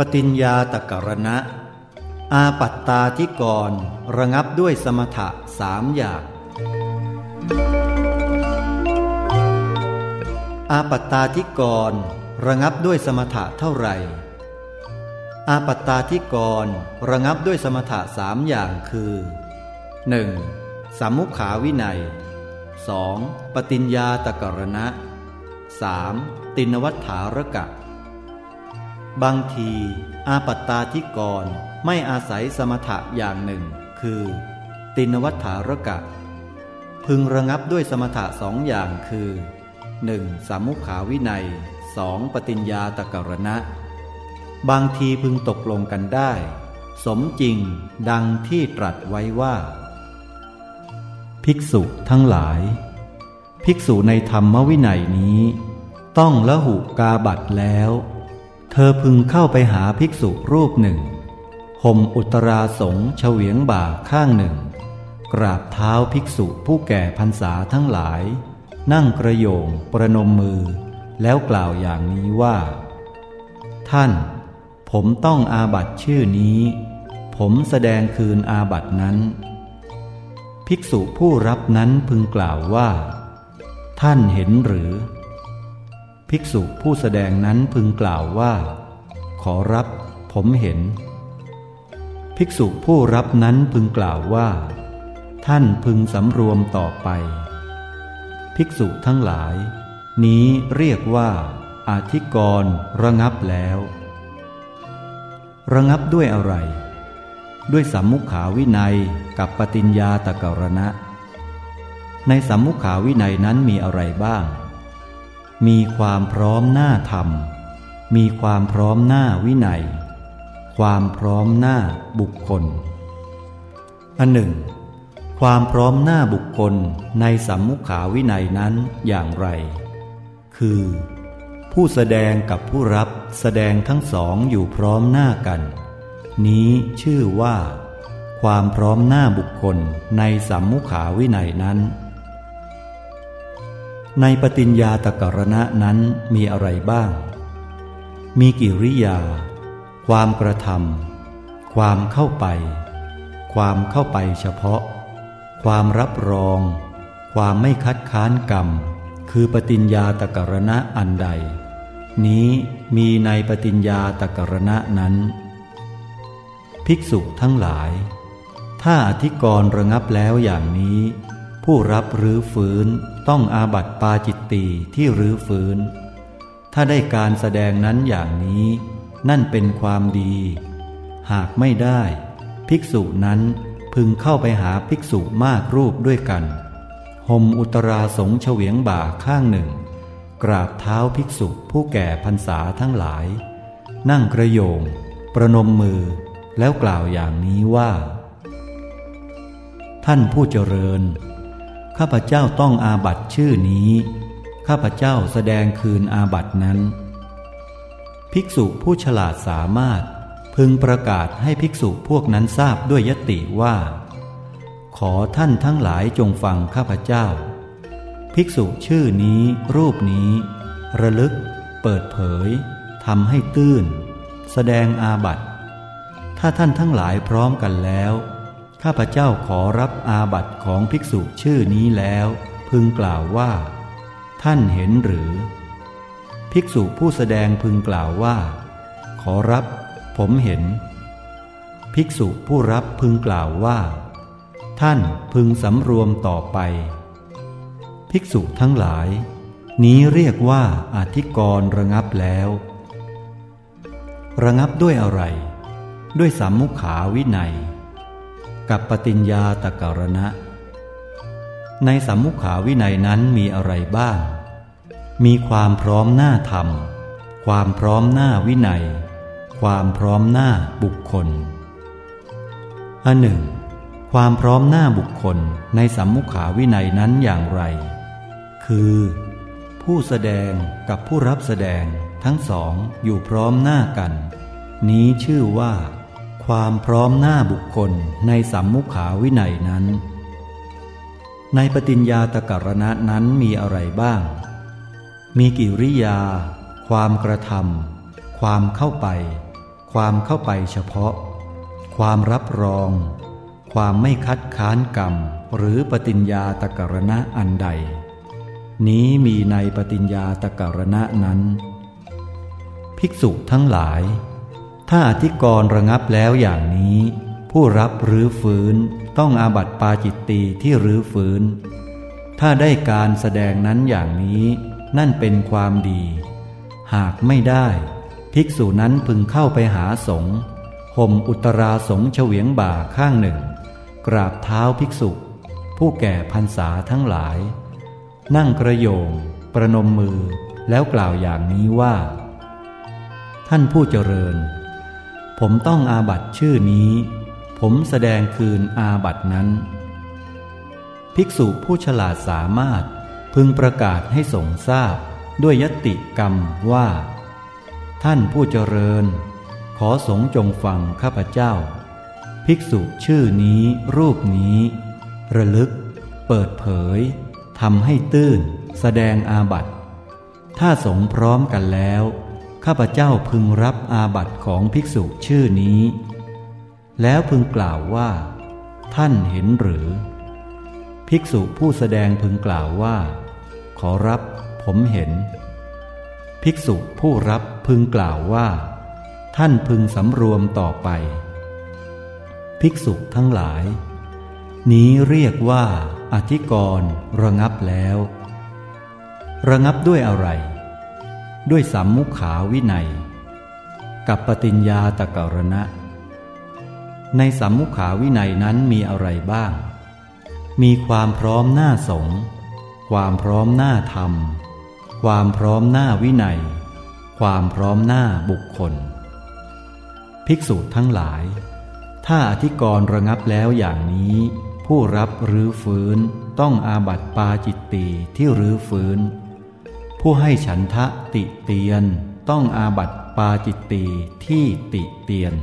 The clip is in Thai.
ปฏิญญาตกรณะ อาปัตตาที่กรระงับด้วยสมถะสามอย่าง อาปัตตาที่กรระงับด้วยสมถะเท่าไหร่ อาปัตตาที่กรระงับด้วยสมถะสามอย่างคือ 1. สามุขาวินัย 2. ปฏิญญาตกรณะ 3. ตินวัฏฐารกะ บางที อาปัตตาที่กรไม่อาศัยสมถะอย่างหนึ่ง คือ ตินวัฏฐารกะ พึงระงับด้วยสมถะสองอย่างคือ 1. สามุขาวินัย 2. ปฏิญญาตกรณะ บางทีพึงตกลงกันได้ สมจริงดังที่ตรัสไว้ว่า ภิกษุทั้งหลาย ภิกษุในธรรมวินัยนี้ ต้องละหุกาบัตแล้ว ธอพึงเข้าไปหาภิกษุรูปหนึ่งห่มอุตราสงเฉวียงบ่าข้างหนึ่ง กราบเท้าภิกษุผู้แก่พรรษาทั้งหลาย นั่งกระโยงประนมมือ แล้วกล่าวอย่างนี้ว่า ท่าน ผมต้องอาบัตชื่อนี้ ผมแสดงคืนอาบัตนั้น ภิกษุผู้รับนั้นพึงกล่าวว่า ท่านเห็นหรือ ภิกษุผู้แสดงนั้นพึงกล่าวว่า ขอรับผมเห็น ภิกษุผู้รับนั้นพึงกล่าวว่า ท่านพึงสำรวมต่อไป ภิกษุทั้งหลาย นี้เรียกว่า อาธิกรระงับแล้ว ระงับด้วยอะไร ด้วยสัมมุขาวินัยกับปฏิญญาตะกรณะ ในสัมมุขาวินัยนั้นมีอะไรบ้าง มีความพร้อมหน้าธรรม มีความพร้อมหน้าวินัย ความพร้อมหน้าบุคคล อันหนึ่ง ความพร้อมหน้าบุคคลในสัมมุขาวินัยนั้นอย่างไร คือ ผู้แสดงกับผู้รับแสดงทั้งสองอยู่พร้อมหน้ากัน นี้ชื่อว่า ความพร้อมหน้าบุคคลในสัมมุขาวินัยนั้น ในปฏิญญาตกรณะนั้นมีอะไรบ้าง มีกิริยา ความกระทำความเข้าไป ความเข้าไปเฉพาะ ความรับรอง ความไม่คัดค้านกรรม คือปฏิญญาตกรณะอันใด นี้มีในปฏิญญาตกรณะนั้น ภิกษุทั้งหลาย ถ้าอธิกรณ์ระงับแล้วอย่างนี้ ผู้รับหรือฟื้นต้องอาบัติปาจิตตีที่รื้อฟื้น ถ้าได้การแสดงนั้นอย่างนี้ นั่นเป็นความดี หากไม่ได้ ภิกษุนั้นพึงเข้าไปหาภิกษุมากรูปด้วยกันห่มอุตราสงเฉวียงบ่าข้างหนึ่ง กราบเท้าภิกษุผู้แก่พรรษาทั้งหลาย นั่งกระโยง ประนมมือแล้วกล่าวอย่างนี้ว่า ท่านผู้เจริญ ข้าพเจ้าต้องอาบัตชื่อนี้ ข้าพเจ้าแสดงคืนอาบัตนั้น ภิกษุผู้ฉลาดสามารถพึงประกาศให้ภิกษุพวกนั้นทราบด้วยยติว่า ขอท่านทั้งหลายจงฟังข้าพเจ้า ภิกษุชื่อนี้ รูปนี้ ระลึก เปิดเผยทำให้ตื้น แสดงอาบัตถ้าท่านทั้งหลายพร้อมกันแล้ว ข้าพเจ้าขอรับอาบัติของภิกษุชื่อนี้แล้ว พึงกล่าวว่า ท่านเห็นหรือ ภิกษุผู้แสดงพึงกล่าวว่า ขอรับ ผมเห็น ภิกษุผู้รับพึงกล่าวว่า ท่านพึงสำรวมต่อไป ภิกษุทั้งหลาย นี้เรียกว่าอธิกรระงับแล้ว ระงับด้วยอะไร ด้วยสัมมุขาวินัย กับปฏิญญาตการณะ ในสัมมุขาวินัยนั้นมีอะไรบ้าง มีความพร้อมหน้าธรรม ความพร้อมหน้าวินัย ความพร้อมหน้าบุคคลอันหนึ่ง ความพร้อมหน้าบุคคลในสัมมุขาวินัยนั้นอย่างไร คือ ผู้แสดงกับผู้รับแสดงทั้งสองอยู่พร้อมหน้ากัน นี้ชื่อว่า ความพร้อมหน้าบุคคลในสัมมุขาวินัยนั้น ในปฏิญญาตกรณะนั้นมีอะไรบ้าง มีกิริยา ความกระทำความเข้าไป ความเข้าไปเฉพาะ ความรับรอง ความไม่คัดค้านกรรม หรือปฏิญญาตกรณะอันใด นี้มีในปฏิญญาตกรณะนั้น ภิกษุทั้งหลาย ถ้าอธิกรณ์ระงับแล้วอย่างนี้ ผู้รับหรือฝืนต้องอาบัติปาจิตตีที่รื้อฝืนถ้าได้การแสดงนั้นอย่างนี้ นั่นเป็นความดี หากไม่ได้ ภิกษุนั้นพึงเข้าไปหาสงฆ์ห่มอุตราสงฆ์เฉวียงบ่าข้างหนึ่ง กราบเท้าภิกษุ ผู้แก่พรรษาทั้งหลาย นั่งกระโยง ประนมมือแล้วกล่าวอย่างนี้ว่า ท่านผู้เจริญ ผมต้องอาบัตชื่อนี้ ผมแสดงคืนอาบัตนั้น ภิกษุผู้ฉลาดสามารถพึงประกาศให้สงทราบด้วยยติกรรมว่า ท่านผู้เจริญ ขอสงจงฟังข้าพเจ้า ภิกษุชื่อนี้รูปนี้ ระลึก เปิดเผยทำให้ตื้น แสดงอาบัตถ้าสงพร้อมกันแล้ว ข้าพเจ้าพึงรับอาบัติของภิกษุชื่อนี้ แล้วพึงกล่าวว่า ท่านเห็นหรือ ภิกษุผู้แสดงพึงกล่าวว่า ขอรับผมเห็น ภิกษุผู้รับพึงกล่าวว่า ท่านพึงสำรวมต่อไป ภิกษุทั้งหลาย นี้เรียกว่า อธิกรณ์ระงับแล้ว ระงับด้วยอะไร ด้วยสัมมุขาวินัย กับปฏิญญาตะกรณะ ในสัมมุขาวินัยนั้นมีอะไรบ้าง มีความพร้อมหน้าสงความพร้อมหน้าธรรม ความพร้อมหน้าวินัย ความพร้อมหน้าบุคคล ภิกษุทั้งหลาย ถ้าอธิกรณ์ระงับแล้วอย่างนี้ ผู้รับหรือฟื้นต้องอาบัติปาจิตตีที่รื้อฟื้น ผู้ให้ฉันทะติเตียน ต้องอาบัติปาจิตตีที่ติเตียน